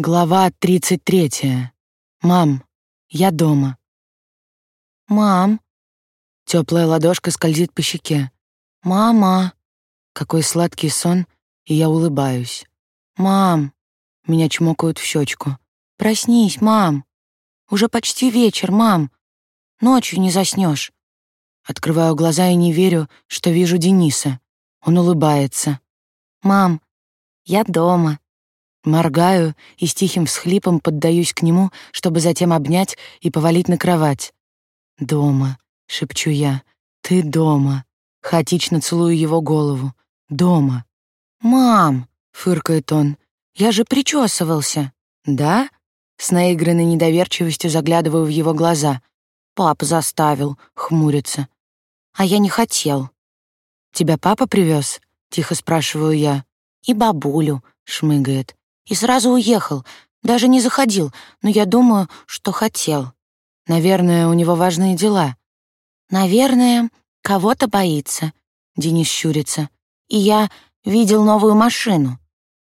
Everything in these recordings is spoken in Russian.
Глава 33. Мам, я дома. Мам. Теплая ладошка скользит по щеке. Мама. Какой сладкий сон, и я улыбаюсь. Мам. Меня чмокают в щечку. Проснись, мам. Уже почти вечер, мам. Ночью не заснешь. Открываю глаза и не верю, что вижу Дениса. Он улыбается. Мам, я дома. Моргаю и с тихим всхлипом поддаюсь к нему, чтобы затем обнять и повалить на кровать. «Дома», — шепчу я, — «ты дома». Хаотично целую его голову. «Дома». «Мам», — фыркает он, — «я же причесывался». «Да?» С наигранной недоверчивостью заглядываю в его глаза. «Папа заставил», — хмурится. «А я не хотел». «Тебя папа привез? тихо спрашиваю я. «И бабулю», — шмыгает и сразу уехал. Даже не заходил, но я думаю, что хотел. Наверное, у него важные дела. Наверное, кого-то боится. Денис щурится. И я видел новую машину.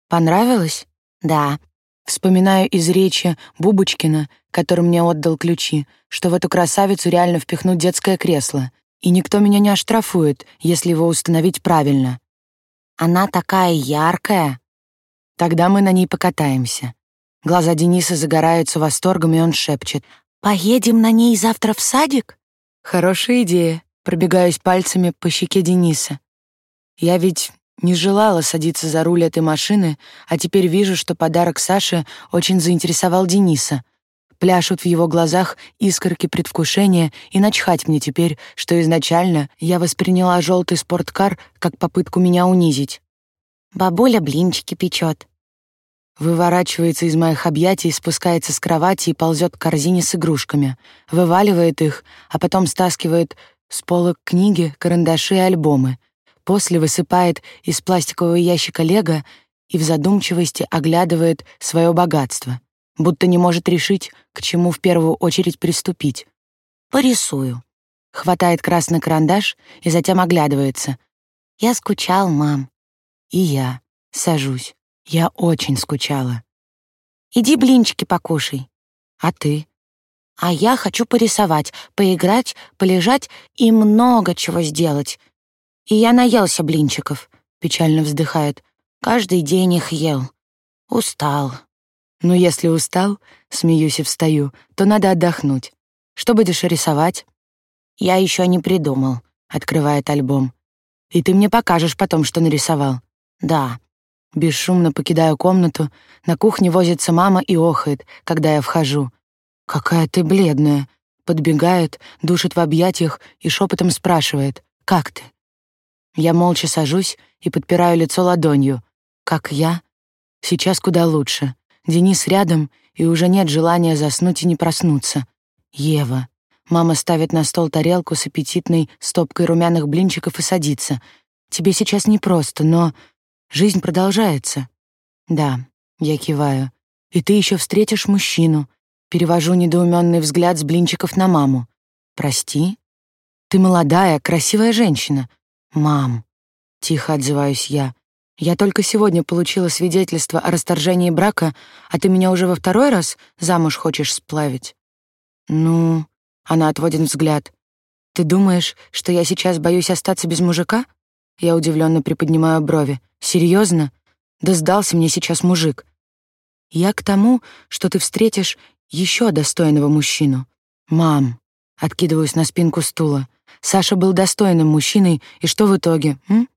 Понравилось? Да. Вспоминаю из речи Бубочкина, который мне отдал ключи, что в эту красавицу реально впихнуть детское кресло. И никто меня не оштрафует, если его установить правильно. Она такая яркая, Тогда мы на ней покатаемся. Глаза Дениса загораются восторгом, и он шепчет. «Поедем на ней завтра в садик?» «Хорошая идея», — пробегаюсь пальцами по щеке Дениса. «Я ведь не желала садиться за руль этой машины, а теперь вижу, что подарок Саше очень заинтересовал Дениса. Пляшут в его глазах искорки предвкушения, и начхать мне теперь, что изначально я восприняла желтый спорткар как попытку меня унизить. Бабуля блинчики печет. Выворачивается из моих объятий, спускается с кровати и ползет к корзине с игрушками, вываливает их, а потом стаскивает с полок книги, карандаши и альбомы. После высыпает из пластикового ящика лего и в задумчивости оглядывает свое богатство, будто не может решить, к чему в первую очередь приступить. «Порисую». Хватает красный карандаш и затем оглядывается. «Я скучал, мам. И я сажусь. Я очень скучала. Иди блинчики покушай. А ты? А я хочу порисовать, поиграть, полежать и много чего сделать. И я наелся блинчиков, печально вздыхает. Каждый день их ел. Устал. Ну, если устал, смеюсь и встаю, то надо отдохнуть. Что будешь рисовать? Я еще не придумал, открывает альбом. И ты мне покажешь потом, что нарисовал. Да. Бесшумно покидаю комнату. На кухне возится мама и охает, когда я вхожу. «Какая ты бледная!» Подбегает, душит в объятиях и шепотом спрашивает «Как ты?». Я молча сажусь и подпираю лицо ладонью. «Как я?» Сейчас куда лучше. Денис рядом, и уже нет желания заснуть и не проснуться. Ева. Мама ставит на стол тарелку с аппетитной стопкой румяных блинчиков и садится. Тебе сейчас непросто, но Жизнь продолжается. Да, я киваю. И ты еще встретишь мужчину. Перевожу недоуменный взгляд с блинчиков на маму. Прости? Ты молодая, красивая женщина. Мам, тихо отзываюсь я. Я только сегодня получила свидетельство о расторжении брака, а ты меня уже во второй раз замуж хочешь сплавить. Ну, она отводит взгляд. Ты думаешь, что я сейчас боюсь остаться без мужика? Я удивленно приподнимаю брови. Серьезно? Да сдался мне сейчас мужик. Я к тому, что ты встретишь еще достойного мужчину. Мам, откидываюсь на спинку стула. Саша был достойным мужчиной, и что в итоге? М?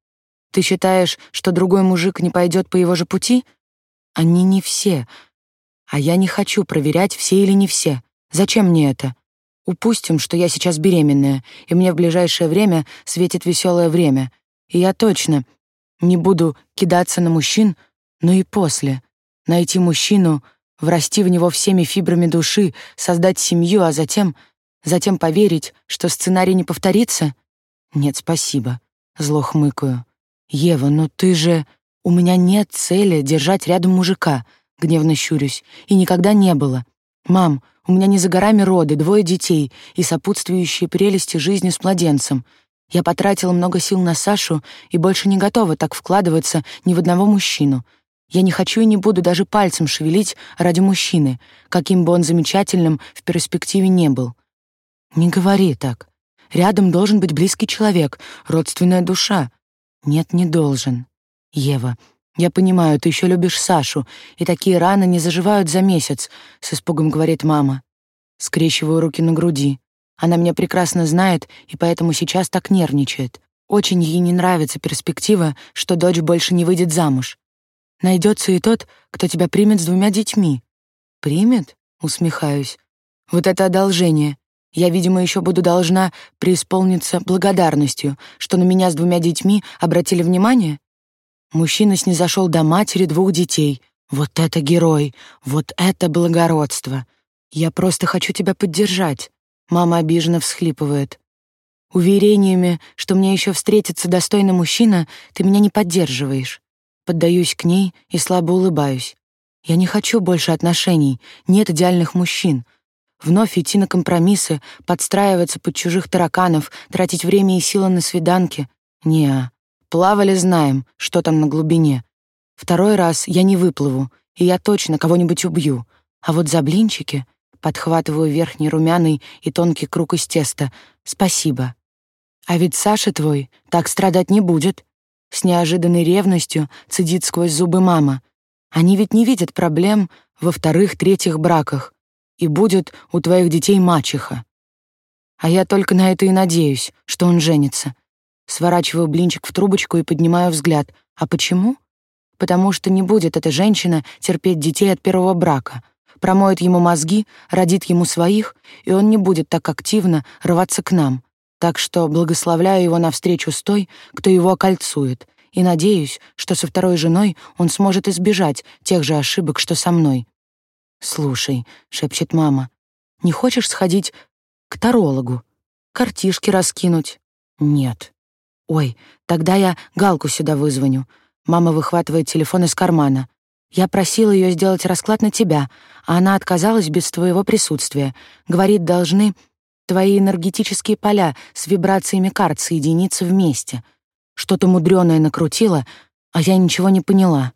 Ты считаешь, что другой мужик не пойдет по его же пути? Они не все. А я не хочу проверять, все или не все. Зачем мне это? Упустим, что я сейчас беременная, и мне в ближайшее время светит веселое время. И я точно не буду кидаться на мужчин, но и после. Найти мужчину, врасти в него всеми фибрами души, создать семью, а затем... Затем поверить, что сценарий не повторится? Нет, спасибо. Зло хмыкаю. Ева, ну ты же... У меня нет цели держать рядом мужика. Гневно щурюсь. И никогда не было. Мам, у меня не за горами роды, двое детей и сопутствующие прелести жизни с младенцем. Я потратила много сил на Сашу и больше не готова так вкладываться ни в одного мужчину. Я не хочу и не буду даже пальцем шевелить ради мужчины, каким бы он замечательным в перспективе не был. Не говори так. Рядом должен быть близкий человек, родственная душа. Нет, не должен. Ева, я понимаю, ты еще любишь Сашу, и такие раны не заживают за месяц, с испугом говорит мама. Скрещиваю руки на груди. Она меня прекрасно знает и поэтому сейчас так нервничает. Очень ей не нравится перспектива, что дочь больше не выйдет замуж. Найдется и тот, кто тебя примет с двумя детьми. Примет? Усмехаюсь. Вот это одолжение. Я, видимо, еще буду должна преисполниться благодарностью, что на меня с двумя детьми обратили внимание. Мужчина снизошел до матери двух детей. Вот это герой, вот это благородство. Я просто хочу тебя поддержать. Мама обиженно всхлипывает. Уверениями, что мне еще встретится достойный мужчина, ты меня не поддерживаешь. Поддаюсь к ней и слабо улыбаюсь. Я не хочу больше отношений, нет идеальных мужчин. Вновь идти на компромиссы, подстраиваться под чужих тараканов, тратить время и силы на свиданки. Не, плавали знаем, что там на глубине. Второй раз я не выплыву, и я точно кого-нибудь убью. А вот за блинчики подхватываю верхний румяный и тонкий круг из теста. Спасибо. А ведь Саша твой так страдать не будет. С неожиданной ревностью цедит сквозь зубы мама. Они ведь не видят проблем во вторых-третьих браках. И будет у твоих детей мачеха. А я только на это и надеюсь, что он женится. Сворачиваю блинчик в трубочку и поднимаю взгляд. А почему? Потому что не будет эта женщина терпеть детей от первого брака. Промоет ему мозги, родит ему своих, и он не будет так активно рваться к нам. Так что благословляю его навстречу с той, кто его окольцует, и надеюсь, что со второй женой он сможет избежать тех же ошибок, что со мной. «Слушай», — шепчет мама, — «не хочешь сходить к тарологу? Картишки раскинуть?» «Нет». «Ой, тогда я Галку сюда вызвоню». Мама выхватывает телефон из кармана. «Я просила ее сделать расклад на тебя, а она отказалась без твоего присутствия. Говорит, должны Твои энергетические поля с вибрациями карт соединиться вместе. Что-то мудреное накрутило, а я ничего не поняла.